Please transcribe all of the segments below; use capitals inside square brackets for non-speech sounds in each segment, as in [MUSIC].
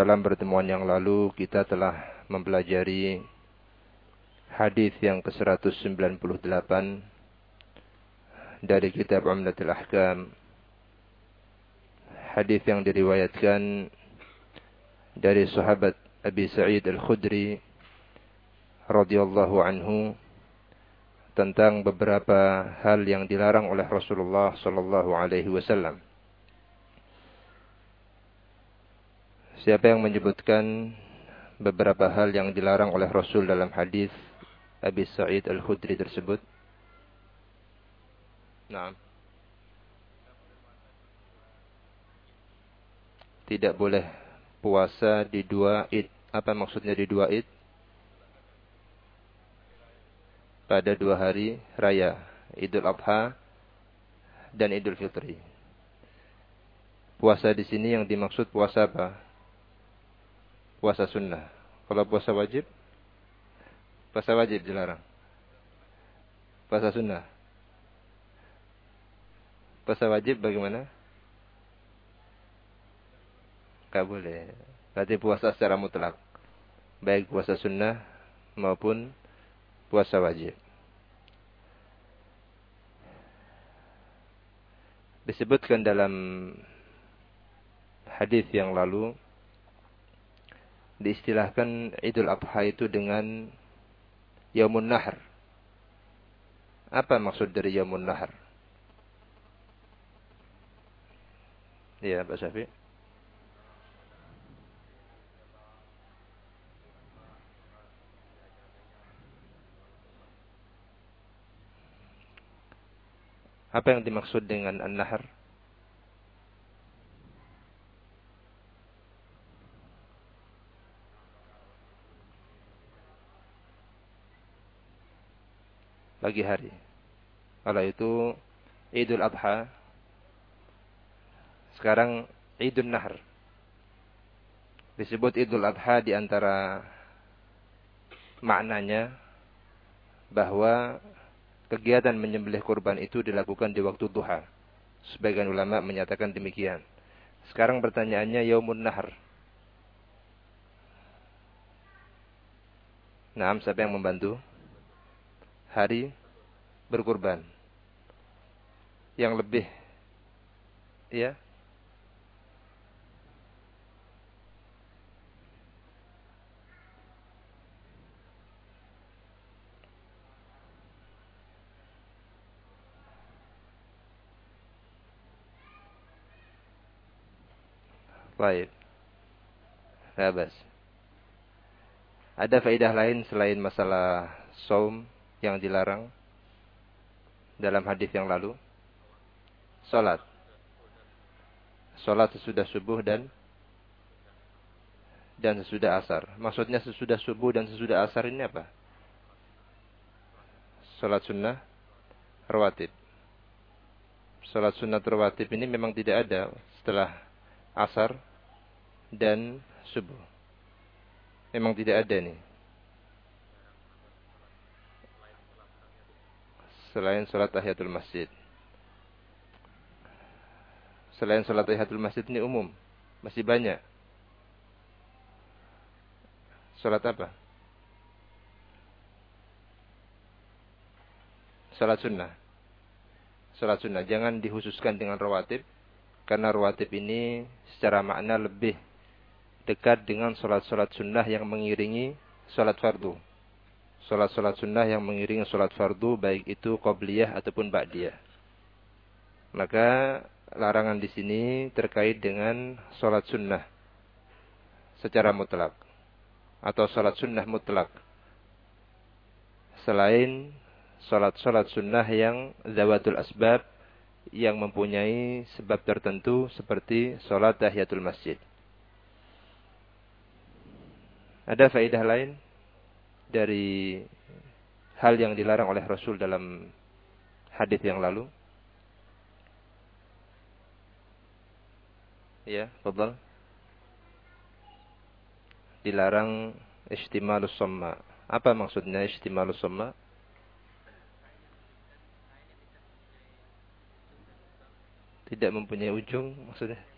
Dalam pertemuan yang lalu kita telah mempelajari hadis yang ke-198 dari kitab Umdatul Ahkam. Hadis yang diriwayatkan dari sahabat Abi Sa'id Al-Khudri radhiyallahu anhu tentang beberapa hal yang dilarang oleh Rasulullah sallallahu alaihi wasallam. Siapa yang menyebutkan beberapa hal yang dilarang oleh Rasul dalam hadis Abi Sa'id Al-Khudri tersebut? Nah. Tidak boleh puasa di dua id. Apa maksudnya di dua id? Pada dua hari raya. Idul Adha dan Idul Fitri. Puasa di sini yang dimaksud puasa apa? Puasa sunnah. Kalau puasa wajib, puasa wajib dilarang. Puasa sunnah. Puasa wajib bagaimana? Gak boleh. Berarti puasa secara mutlak. Baik puasa sunnah maupun puasa wajib. Disebutkan dalam hadis yang lalu diistilahkan Idul Adha itu dengan Yaumun Nahr. Apa maksud dari Yaumun Nahr? Ya, Pak Syafi. Apa yang dimaksud dengan An-Nahr? Pagi hari. Kalau itu Idul Adha. Sekarang Idul Nahr. Disebut Idul Adha di antara maknanya bahwa kegiatan menyembelih kurban itu dilakukan di waktu duha. Sebagian ulama menyatakan demikian. Sekarang pertanyaannya Yaumun Nahr. Nah, siapa yang membantu? Hari berkurban. Yang lebih ya Baik. Rabas. Ada faedah lain selain masalah saum yang dilarang dalam hadis yang lalu? Salat. Salat sesudah subuh dan dan sesudah asar. Maksudnya sesudah subuh dan sesudah asar ini apa? Salat sunnah rawatib. Salat sunnah rawatib ini memang tidak ada setelah asar dan subuh. Memang tidak ada nih. Selain sholat tahiyatul masjid. Selain sholat tahiyatul masjid ini umum. Masih banyak. Sholat apa? Sholat sunnah. Sholat sunnah. Jangan dikhususkan dengan rawatib. Karena rawatib ini secara makna lebih dekat dengan sholat-sholat sunnah yang mengiringi sholat fardu sholat-sholat sunnah yang mengiringi sholat fardu baik itu qobliyah ataupun ba'diyah. Maka larangan di sini terkait dengan sholat sunnah secara mutlak atau sholat sunnah mutlak. Selain sholat-sholat sunnah yang zawatul asbab yang mempunyai sebab tertentu seperti sholat tahiyatul masjid. Ada faedah lain dari hal yang dilarang oleh Rasul dalam hadis yang lalu? Ya, fadal. Dilarang istimalus somma. Apa maksudnya istimalus somma? Tidak mempunyai ujung maksudnya.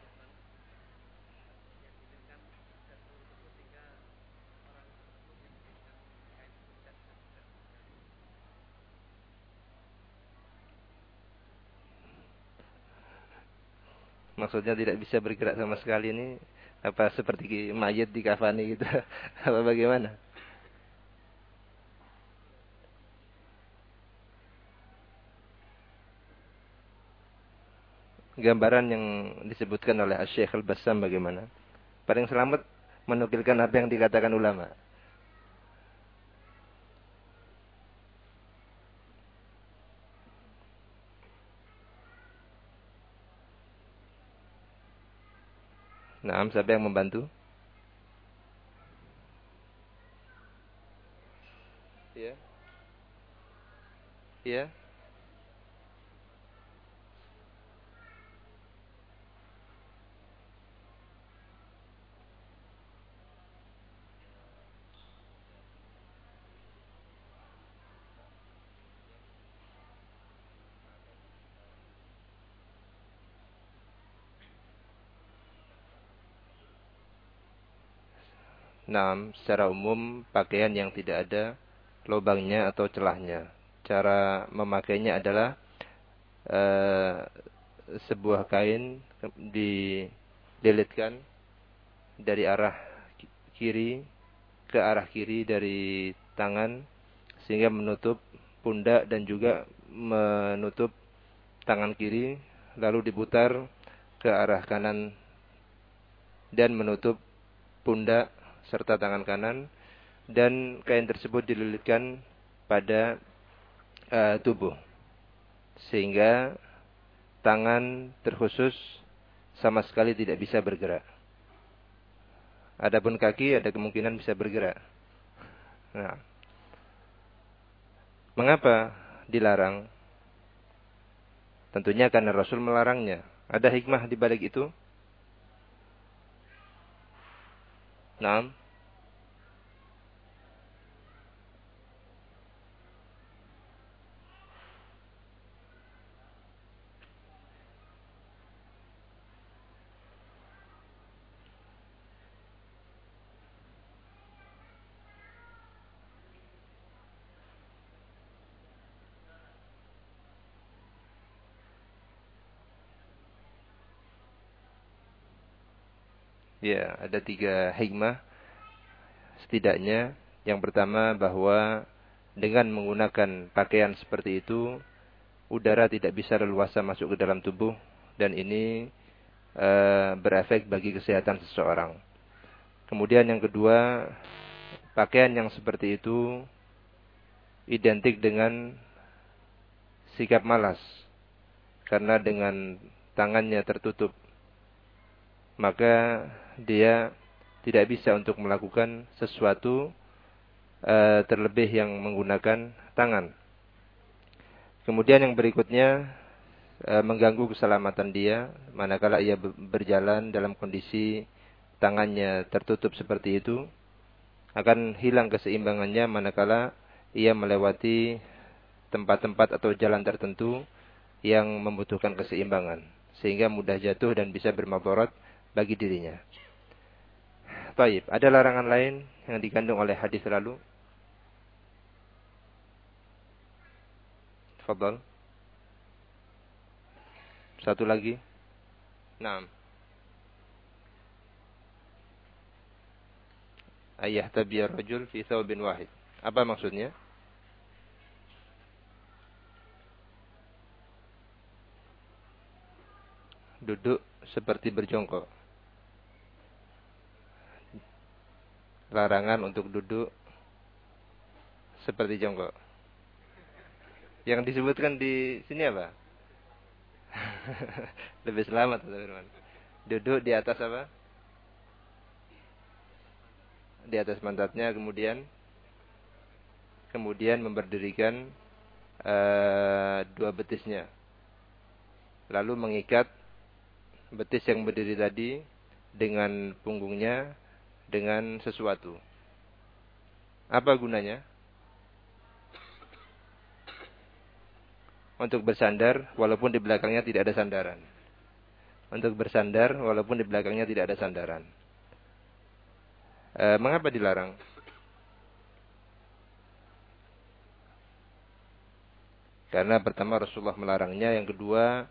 Maksudnya tidak bisa bergerak sama sekali ini. Apa seperti mayat di kafani gitu. [LAUGHS] Apa bagaimana? Gambaran yang disebutkan oleh Syekh Al-Bassam bagaimana? Paling selamat menukilkan apa yang dikatakan ulama Nah, siapa yang membantu? Ya. Ya. Nah, secara umum pakaian yang tidak ada lubangnya atau celahnya. Cara memakainya adalah uh, sebuah kain dililitkan dari arah kiri ke arah kiri dari tangan sehingga menutup pundak dan juga menutup tangan kiri lalu diputar ke arah kanan dan menutup pundak serta tangan kanan dan kain tersebut dililitkan pada uh, tubuh sehingga tangan terkhusus sama sekali tidak bisa bergerak. Adapun kaki ada kemungkinan bisa bergerak. Nah, mengapa dilarang? Tentunya karena Rasul melarangnya. Ada hikmah di balik itu? Nah, Ya, ada tiga hikmah. Setidaknya, yang pertama bahwa dengan menggunakan pakaian seperti itu, udara tidak bisa leluasa masuk ke dalam tubuh dan ini e, berefek bagi kesehatan seseorang. Kemudian yang kedua, pakaian yang seperti itu identik dengan sikap malas. Karena dengan tangannya tertutup, maka dia tidak bisa untuk melakukan sesuatu uh, terlebih yang menggunakan tangan. Kemudian yang berikutnya uh, mengganggu keselamatan dia manakala ia berjalan dalam kondisi tangannya tertutup seperti itu akan hilang keseimbangannya manakala ia melewati tempat-tempat atau jalan tertentu yang membutuhkan keseimbangan sehingga mudah jatuh dan bisa bermabarat bagi dirinya. Taib, ada larangan lain yang dikandung oleh hadis lalu? Fadal. Satu lagi. Naam. Ayah tabiyar rajul fi thawbin wahid. Apa maksudnya? Duduk seperti berjongkok. Larangan untuk duduk seperti jongkok. Yang disebutkan di sini apa? [LAUGHS] Lebih selamat Firman. Duduk di atas apa? di atas pantatnya kemudian kemudian memberdirikan uh, dua betisnya. Lalu mengikat betis yang berdiri tadi dengan punggungnya dengan sesuatu. Apa gunanya? Untuk bersandar walaupun di belakangnya tidak ada sandaran. Untuk bersandar walaupun di belakangnya tidak ada sandaran. E, mengapa dilarang? Karena pertama Rasulullah melarangnya, yang kedua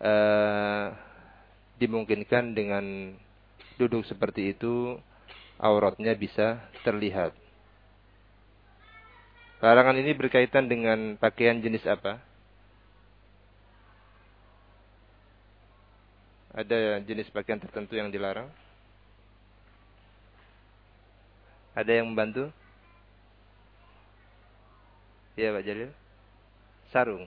e, dimungkinkan dengan duduk seperti itu auratnya bisa terlihat. Larangan ini berkaitan dengan pakaian jenis apa? Ada jenis pakaian tertentu yang dilarang? Ada yang membantu? Ya Pak Jalil. Sarung.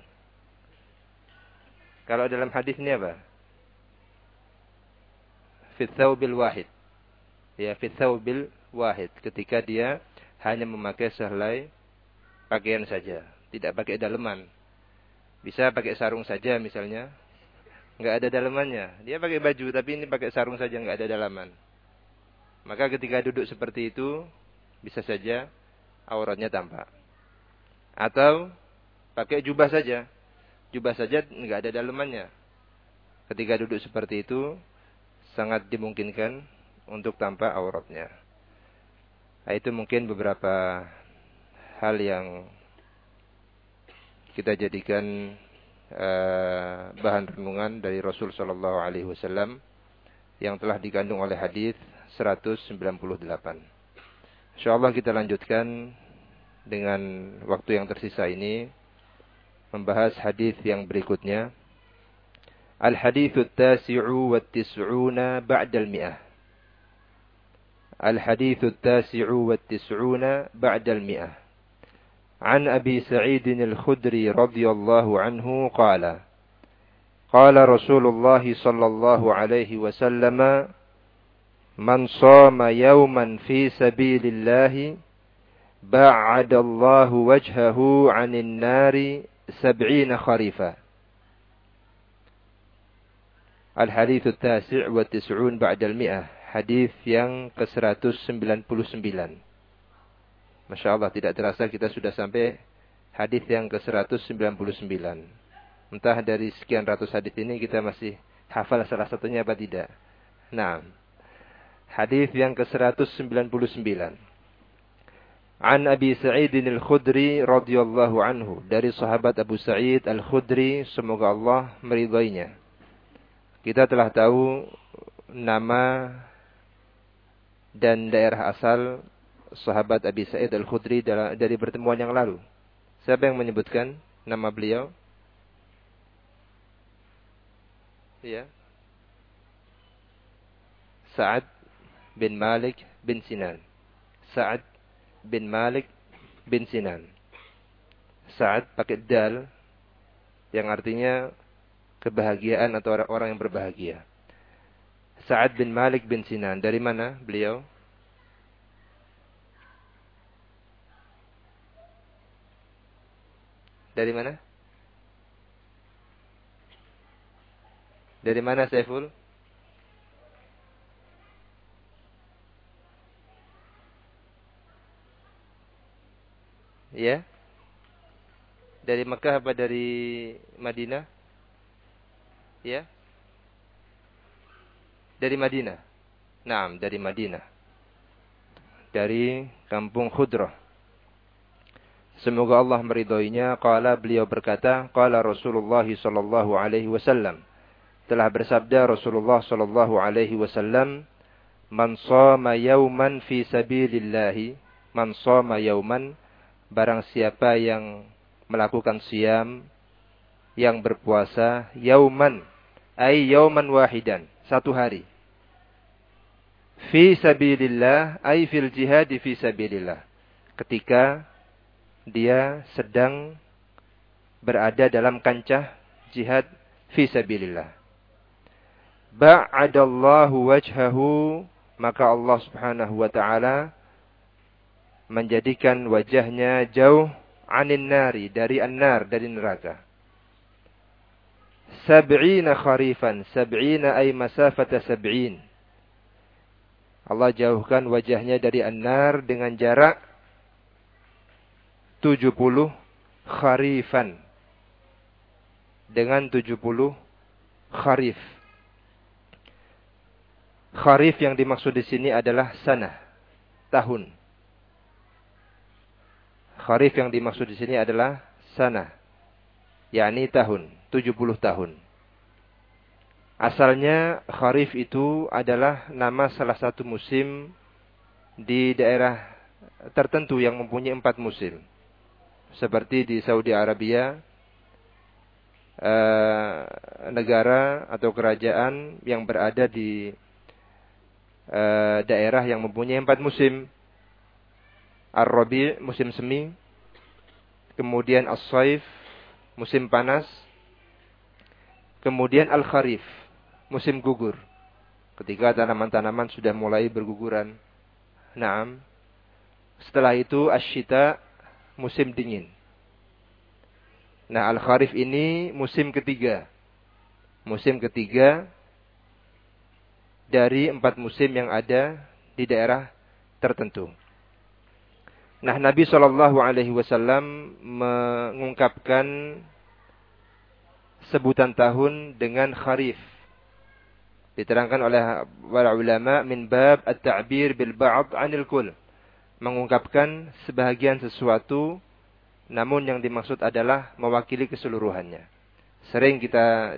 Kalau dalam hadis ini apa? Bil wahid. Ya, bil wahid. Ketika dia hanya memakai sehelai pakaian saja, tidak pakai daleman. Bisa pakai sarung saja misalnya, nggak ada dalemannya. Dia pakai baju tapi ini pakai sarung saja nggak ada dalaman. Maka ketika duduk seperti itu bisa saja auratnya tampak. Atau pakai jubah saja. Jubah saja nggak ada dalemannya. Ketika duduk seperti itu sangat dimungkinkan untuk tampak auratnya. Itu mungkin beberapa hal yang kita jadikan uh, bahan renungan dari Rasul Shallallahu Alaihi Wasallam yang telah dikandung oleh hadis 198. Insyaallah kita lanjutkan dengan waktu yang tersisa ini membahas hadis yang berikutnya. Al-hadits at-tasi'u wat-tis'una ba'da al-mi'ah. Al-hadits at-tasi'u wat-tis'una ba'da al-mi'ah. عن أبي سعيد الخدري رضي الله عنه قال قال رسول الله صلى الله عليه وسلم من صام يوما في سبيل الله بعد الله وجهه عن النار سبعين خريفا Al-Hadith Tasi' wa Tis'un Ba'dal Mi'ah. Hadith yang ke-199. Masya Allah, tidak terasa kita sudah sampai hadith yang ke-199. Entah dari sekian ratus hadith ini kita masih hafal salah satunya apa tidak. Nah, hadith yang ke-199. An Abi Sa'id Al-Khudri radhiyallahu anhu dari sahabat Abu Sa'id Al-Khudri semoga Allah meridhoinya. Kita telah tahu nama dan daerah asal sahabat Abi Sa'id Al-Khudri dari pertemuan yang lalu. Siapa yang menyebutkan nama beliau? Ya. Sa'ad bin Malik bin Sinan. Sa'ad bin Malik bin Sinan. Sa'ad pakai dal yang artinya kebahagiaan atau orang yang berbahagia. Sa'ad bin Malik bin Sinan. Dari mana beliau? Dari mana? Dari mana Saiful? Ya? Dari Mekah apa dari Madinah? Ya? Dari Madinah. Naam, dari Madinah. Dari kampung Khudrah. Semoga Allah meridhoinya. Qala beliau berkata, qala Rasulullah sallallahu alaihi wasallam. Telah bersabda Rasulullah sallallahu alaihi wasallam, "Man shama yauman fi sabilillah, man shama yauman barang siapa yang melakukan siam yang berpuasa yauman ay yauman wahidan, satu hari. Fi sabilillah ay fil jihad fi sabilillah. Ketika dia sedang berada dalam kancah jihad fi sabilillah. Ba'adallahu wajhahu maka Allah Subhanahu wa taala menjadikan wajahnya jauh anin nari dari an-nar dari neraka. Sab'ina kharifan, sab'ina ay masafata sab'in. Allah jauhkan wajahnya dari an-nar dengan jarak 70 kharifan. Dengan 70 kharif. Kharif yang dimaksud di sini adalah sana, tahun. Kharif yang dimaksud di sini adalah sana, yakni tahun, 70 tahun. Asalnya Kharif itu adalah nama salah satu musim di daerah tertentu yang mempunyai empat musim. Seperti di Saudi Arabia, eh, negara atau kerajaan yang berada di eh, daerah yang mempunyai empat musim. Ar-Rabi, musim semi. Kemudian As-Saif, musim panas. Kemudian Al-Kharif, musim gugur. Ketika tanaman-tanaman sudah mulai berguguran. Naam. Setelah itu Asyita, musim dingin. Nah, Al-Kharif ini musim ketiga. Musim ketiga dari empat musim yang ada di daerah tertentu. Nah, Nabi Wasallam mengungkapkan sebutan tahun dengan kharif. Diterangkan oleh para ulama min bab at-ta'bir bil ba'd 'anil kull. Mengungkapkan sebahagian sesuatu namun yang dimaksud adalah mewakili keseluruhannya. Sering kita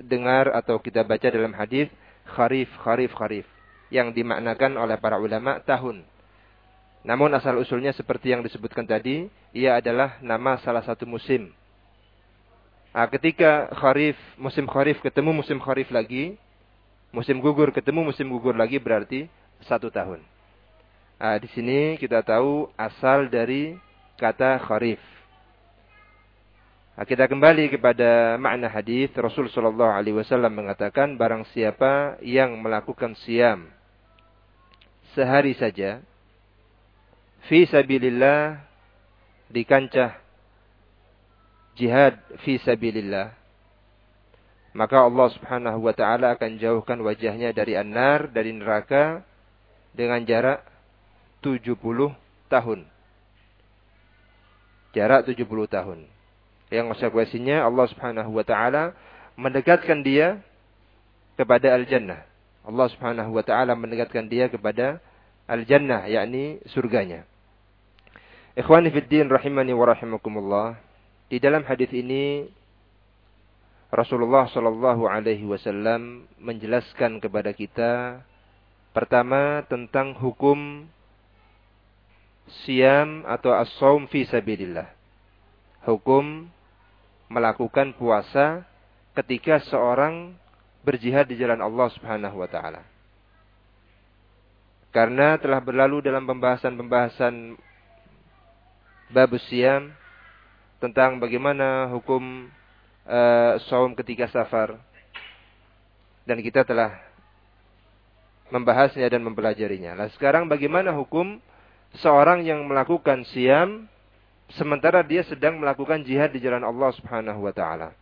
dengar atau kita baca dalam hadis kharif kharif kharif yang dimaknakan oleh para ulama tahun namun asal usulnya seperti yang disebutkan tadi, ia adalah nama salah satu musim. Nah, ketika kharif, musim kharif ketemu musim kharif lagi, musim gugur ketemu musim gugur lagi berarti satu tahun. Nah, di sini kita tahu asal dari kata kharif. Nah, kita kembali kepada makna hadis Rasul Shallallahu Alaihi Wasallam mengatakan barang siapa yang melakukan siam sehari saja fi sabilillah di kancah jihad fi sabilillah maka Allah Subhanahu wa taala akan jauhkan wajahnya dari an-nar dari neraka dengan jarak 70 tahun. Jarak 70 tahun. Yang konsekuensinya Allah Subhanahu wa taala mendekatkan dia kepada al-jannah. Allah Subhanahu wa taala mendekatkan dia kepada al-jannah yakni surganya. Ikhwani fiddin rahimani wa rahimakumullah. Di dalam hadis ini Rasulullah Shallallahu alaihi wasallam menjelaskan kepada kita pertama tentang hukum siam atau as-saum fi sabilillah. Hukum melakukan puasa ketika seorang berjihad di jalan Allah Subhanahu wa taala. Karena telah berlalu dalam pembahasan-pembahasan bab siam tentang bagaimana hukum uh, saum ketika safar. Dan kita telah membahasnya dan mempelajarinya. Nah, sekarang bagaimana hukum seorang yang melakukan siam sementara dia sedang melakukan jihad di jalan Allah Subhanahu wa taala.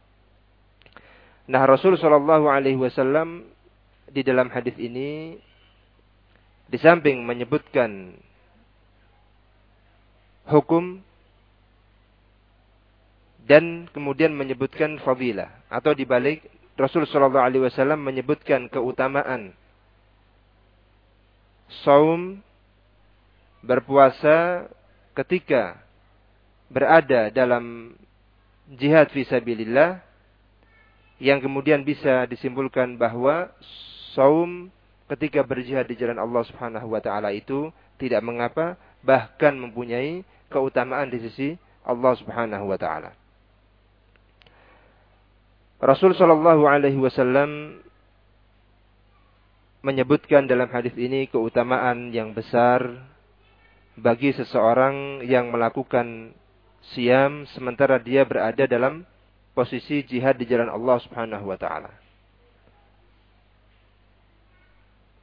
Nah, Rasul sallallahu alaihi wasallam di dalam hadis ini di samping menyebutkan hukum dan kemudian menyebutkan fadilah. Atau dibalik Rasul Shallallahu Alaihi Wasallam menyebutkan keutamaan. Saum berpuasa ketika berada dalam jihad fisabilillah. Yang kemudian bisa disimpulkan bahwa saum ketika berjihad di jalan Allah Subhanahu wa taala itu tidak mengapa bahkan mempunyai keutamaan di sisi Allah Subhanahu wa taala. Rasul Shallallahu alaihi wasallam menyebutkan dalam hadis ini keutamaan yang besar bagi seseorang yang melakukan siam sementara dia berada dalam posisi jihad di jalan Allah Subhanahu wa taala.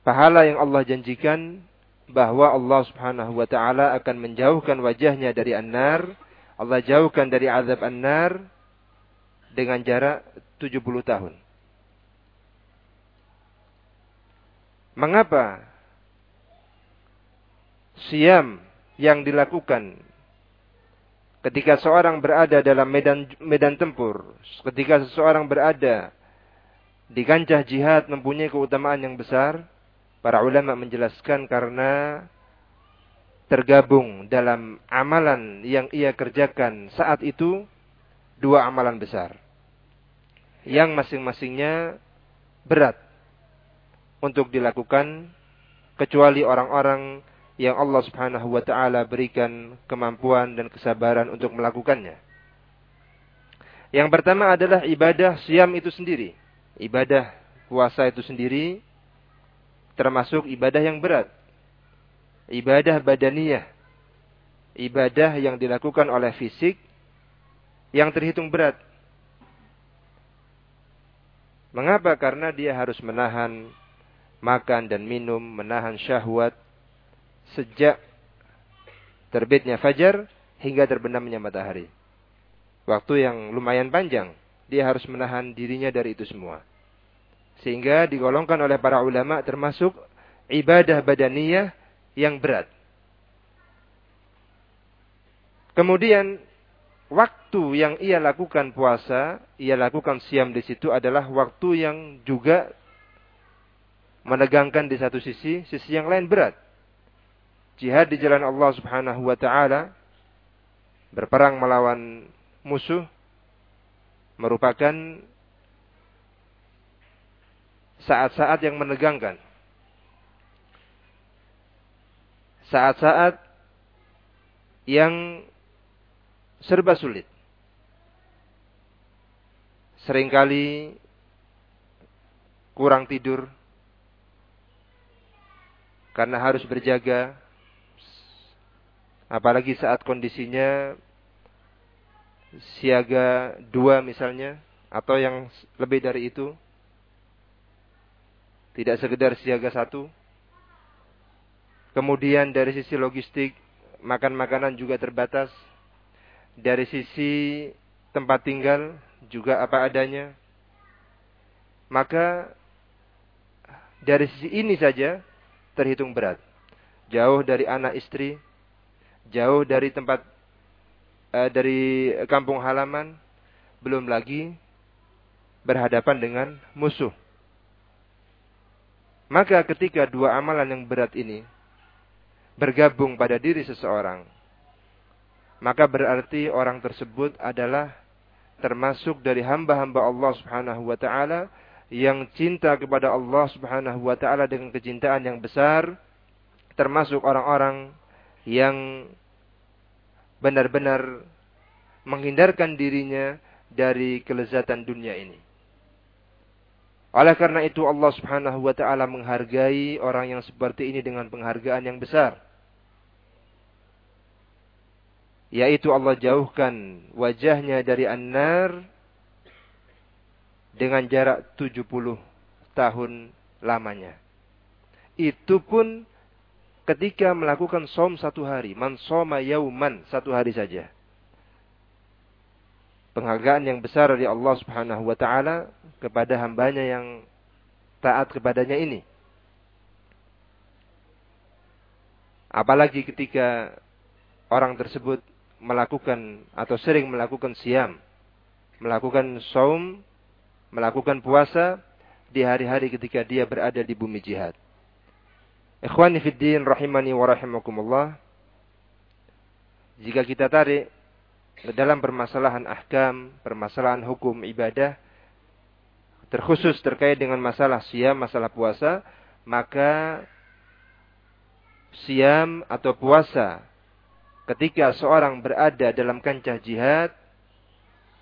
pahala yang Allah janjikan bahwa Allah Subhanahu wa taala akan menjauhkan wajahnya dari an-nar, Allah jauhkan dari azab an-nar dengan jarak 70 tahun. Mengapa siam yang dilakukan ketika seorang berada dalam medan medan tempur, ketika seseorang berada di kancah jihad mempunyai keutamaan yang besar, para ulama menjelaskan karena tergabung dalam amalan yang ia kerjakan saat itu dua amalan besar yang masing-masingnya berat untuk dilakukan kecuali orang-orang yang Allah Subhanahu wa taala berikan kemampuan dan kesabaran untuk melakukannya. Yang pertama adalah ibadah siam itu sendiri. Ibadah puasa itu sendiri termasuk ibadah yang berat. Ibadah badaniyah. Ibadah yang dilakukan oleh fisik yang terhitung berat. Mengapa? Karena dia harus menahan makan dan minum, menahan syahwat, sejak terbitnya fajar hingga terbenamnya matahari. Waktu yang lumayan panjang. Dia harus menahan dirinya dari itu semua. Sehingga digolongkan oleh para ulama termasuk ibadah badaniyah yang berat. Kemudian waktu yang ia lakukan puasa, ia lakukan siam di situ adalah waktu yang juga menegangkan di satu sisi, sisi yang lain berat jihad di jalan Allah Subhanahu wa taala berperang melawan musuh merupakan saat-saat yang menegangkan. Saat-saat yang serba sulit. Seringkali kurang tidur karena harus berjaga Apalagi saat kondisinya siaga dua misalnya, atau yang lebih dari itu. Tidak sekedar siaga satu. Kemudian dari sisi logistik, makan makanan juga terbatas. Dari sisi tempat tinggal juga apa adanya. Maka dari sisi ini saja terhitung berat. Jauh dari anak istri, jauh dari tempat uh, dari kampung halaman, belum lagi berhadapan dengan musuh. Maka ketika dua amalan yang berat ini bergabung pada diri seseorang, maka berarti orang tersebut adalah termasuk dari hamba-hamba Allah Subhanahu wa taala yang cinta kepada Allah Subhanahu wa taala dengan kecintaan yang besar, termasuk orang-orang yang benar-benar menghindarkan dirinya dari kelezatan dunia ini. Oleh karena itu Allah Subhanahu wa taala menghargai orang yang seperti ini dengan penghargaan yang besar. Yaitu Allah jauhkan wajahnya dari an-nar dengan jarak 70 tahun lamanya. Itu pun ketika melakukan som satu hari. Man soma yauman, satu hari saja. Penghargaan yang besar dari Allah subhanahu wa ta'ala kepada hambanya yang taat kepadanya ini. Apalagi ketika orang tersebut melakukan atau sering melakukan siam, melakukan saum, melakukan puasa di hari-hari ketika dia berada di bumi jihad. Ikhwani fiddin rahimani wa rahimakumullah. Jika kita tarik dalam permasalahan ahkam, permasalahan hukum ibadah, terkhusus terkait dengan masalah siam, masalah puasa, maka siam atau puasa ketika seorang berada dalam kancah jihad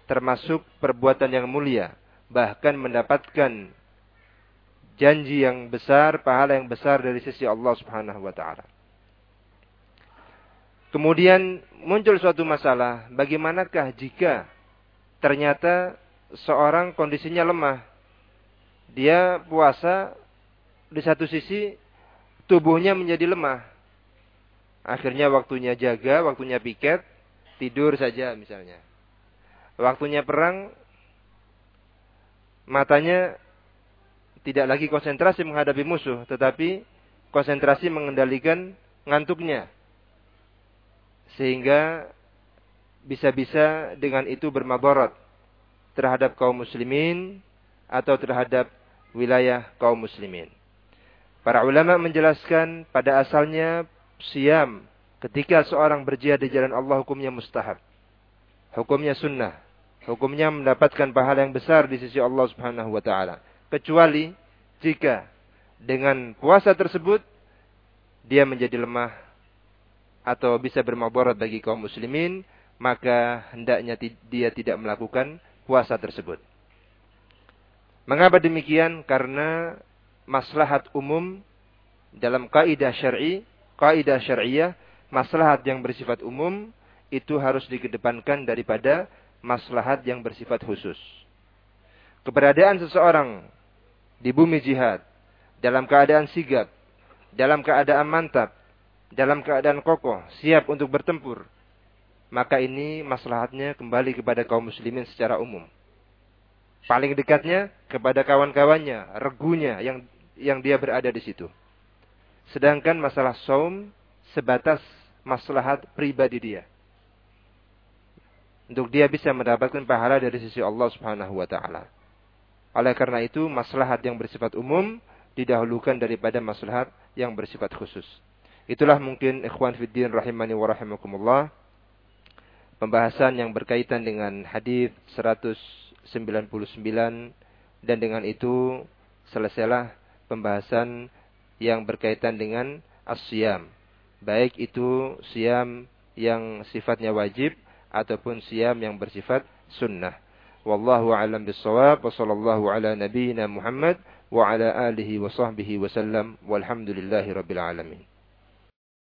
termasuk perbuatan yang mulia, bahkan mendapatkan janji yang besar, pahala yang besar dari sisi Allah Subhanahu wa taala. Kemudian muncul suatu masalah, bagaimanakah jika ternyata seorang kondisinya lemah. Dia puasa di satu sisi tubuhnya menjadi lemah. Akhirnya waktunya jaga, waktunya piket, tidur saja misalnya. Waktunya perang, matanya tidak lagi konsentrasi menghadapi musuh, tetapi konsentrasi mengendalikan ngantuknya. Sehingga bisa-bisa dengan itu bermabarat terhadap kaum muslimin atau terhadap wilayah kaum muslimin. Para ulama menjelaskan pada asalnya siam ketika seorang berjihad di jalan Allah hukumnya mustahab. Hukumnya sunnah. Hukumnya mendapatkan pahala yang besar di sisi Allah Subhanahu wa taala. Kecuali jika dengan puasa tersebut dia menjadi lemah atau bisa bermabarat bagi kaum muslimin, maka hendaknya dia tidak melakukan puasa tersebut. Mengapa demikian? Karena maslahat umum dalam kaidah syar'i, kaidah syariah, maslahat yang bersifat umum itu harus dikedepankan daripada maslahat yang bersifat khusus. Keberadaan seseorang di bumi jihad dalam keadaan sigap dalam keadaan mantap, dalam keadaan kokoh, siap untuk bertempur, maka ini maslahatnya kembali kepada kaum muslimin secara umum. Paling dekatnya kepada kawan-kawannya, regunya yang yang dia berada di situ. Sedangkan masalah saum sebatas maslahat pribadi dia. Untuk dia bisa mendapatkan pahala dari sisi Allah Subhanahu wa taala. Oleh karena itu, maslahat yang bersifat umum didahulukan daripada maslahat yang bersifat khusus. Itulah mungkin ikhwan fiddin rahimani wa rahimakumullah pembahasan yang berkaitan dengan hadis 199 dan dengan itu selesailah pembahasan yang berkaitan dengan as-siyam. Baik itu siam yang sifatnya wajib ataupun siam yang bersifat sunnah. Wallahu a'lam bissawab wa sallallahu ala nabiyyina Muhammad wa ala alihi wa sahbihi wa sallam walhamdulillahi rabbil alamin.